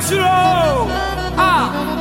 true. Ah.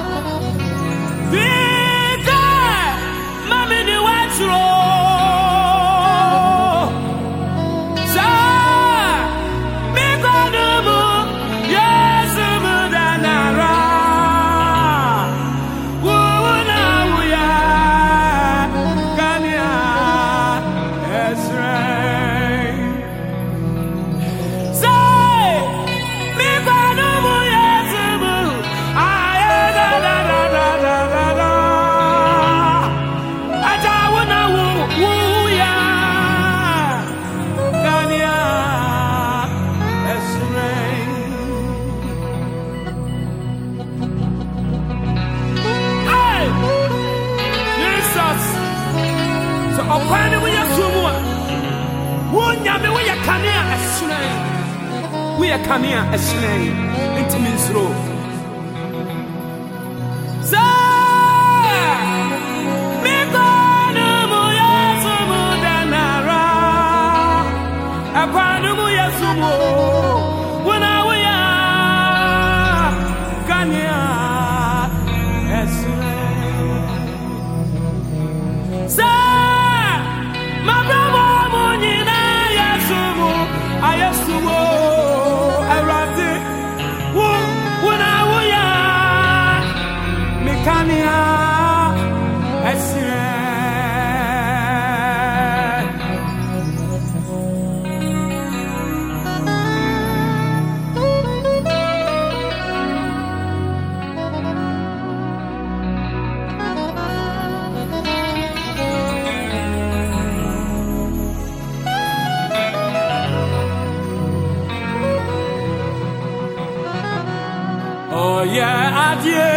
sɛ ɔkwan ne woyɛ sum mu a wo nyame woyɛ kane a ɛhyerɛn woyɛ kane Yeah.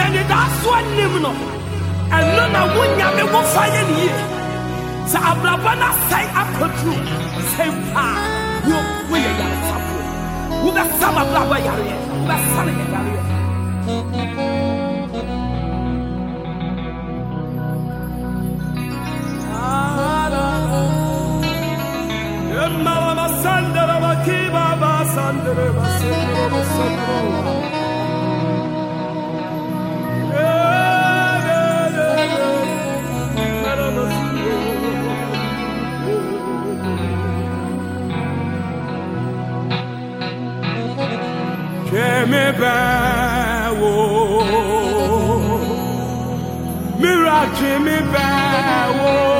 nea nidaasoɔ nim no ɛno na wonyame wofa yɛ ne yie sɛ abrabɔ no asɛe akɔduru sɛ paa wo woyɛ yaresafoɔ wobɛsa mabrabɔ yareɛ wobɛsa no yɛ yareɛ Kemi bẹ́ẹ̀wò. Kimi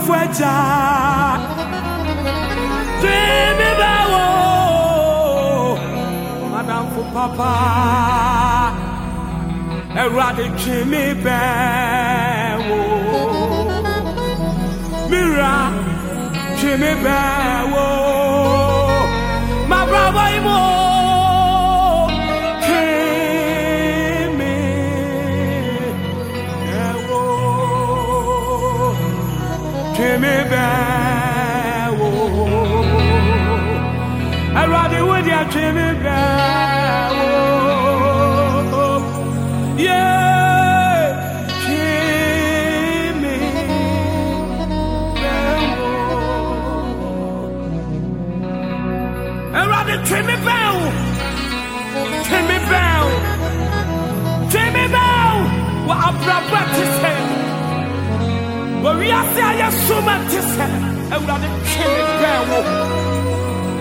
Fletcher. Jimmy Bow, oh, Madame for Papa. Erade Jimmy Bow. oh. Mira, Bewo, my ride it with you, Jimmy Bewo, yeah, Jimmy. Ẹ̀rọ̀dì tì mí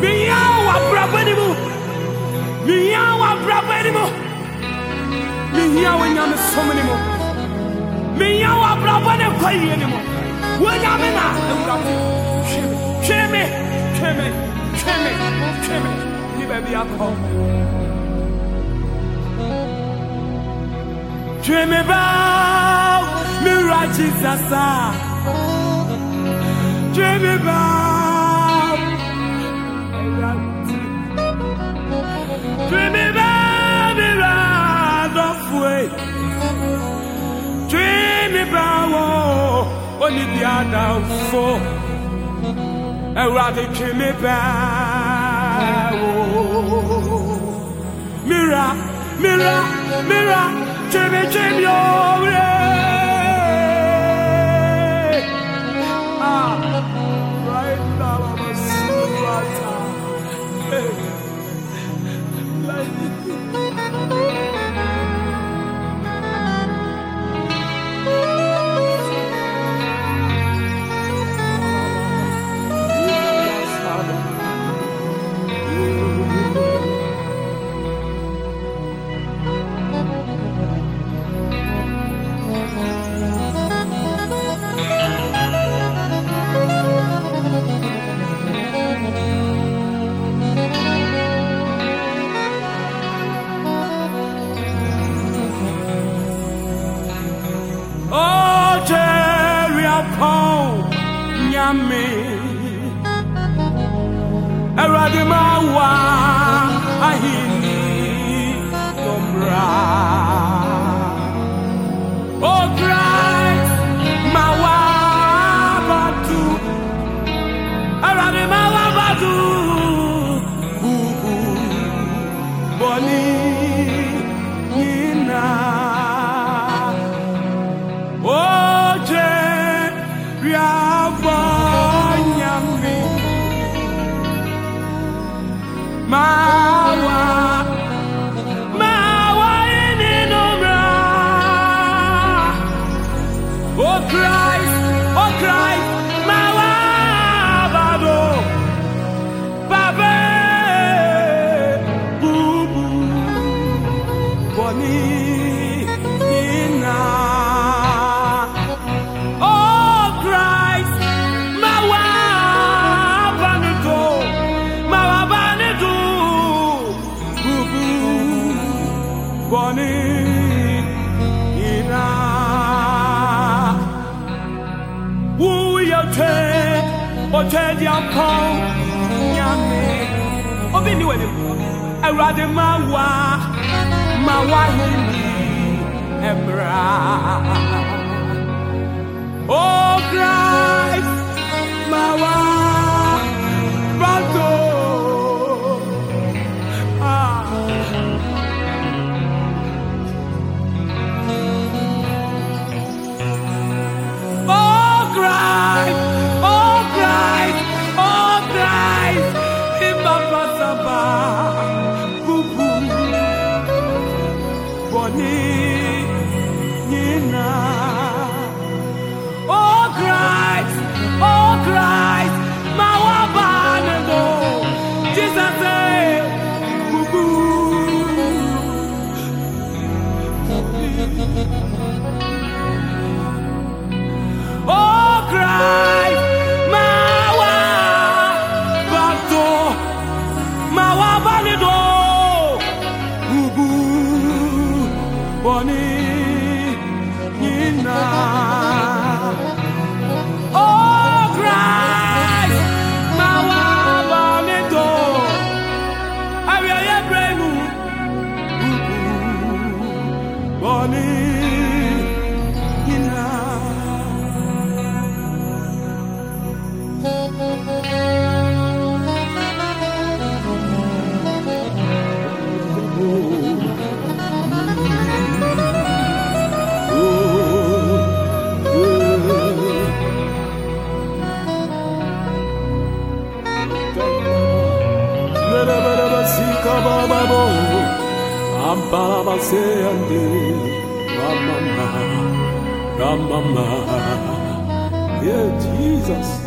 bẹ́ẹ̀ bẹ́ẹ̀ bẹ́ẹ̀ o, wà wà bẹ́ẹ̀. Mi wà àbúràbúrà ni mu, mi wà àbúràbúrà ni mu, mi yá wà nyàmé sọ́mu ni mu, mi yá wà àbúràbúrà ni kọ́ yìí ni mu, wọ́n nyàmé nà tì mí, tì mí, tì mí, tì mí, ní bẹ̀bí akọ. Jimmy Bow, Mira Jesus. ah. Jimmy Bow. Mira Dofwe. Jimmy Bow, oh, only the other four. Erade Jimmy Bow. Mira, Mira, Mira, Jimmy, Jimmy, oh, yeah. I'll call Yummy. Eradimawa ahini nombra. Oh Christ, batu. Eradimawa batu. Bubu boni oh ote diampon, nyame. Obi ni mawa hini, emra. Oh Christ, bato. Yeah, Jesus.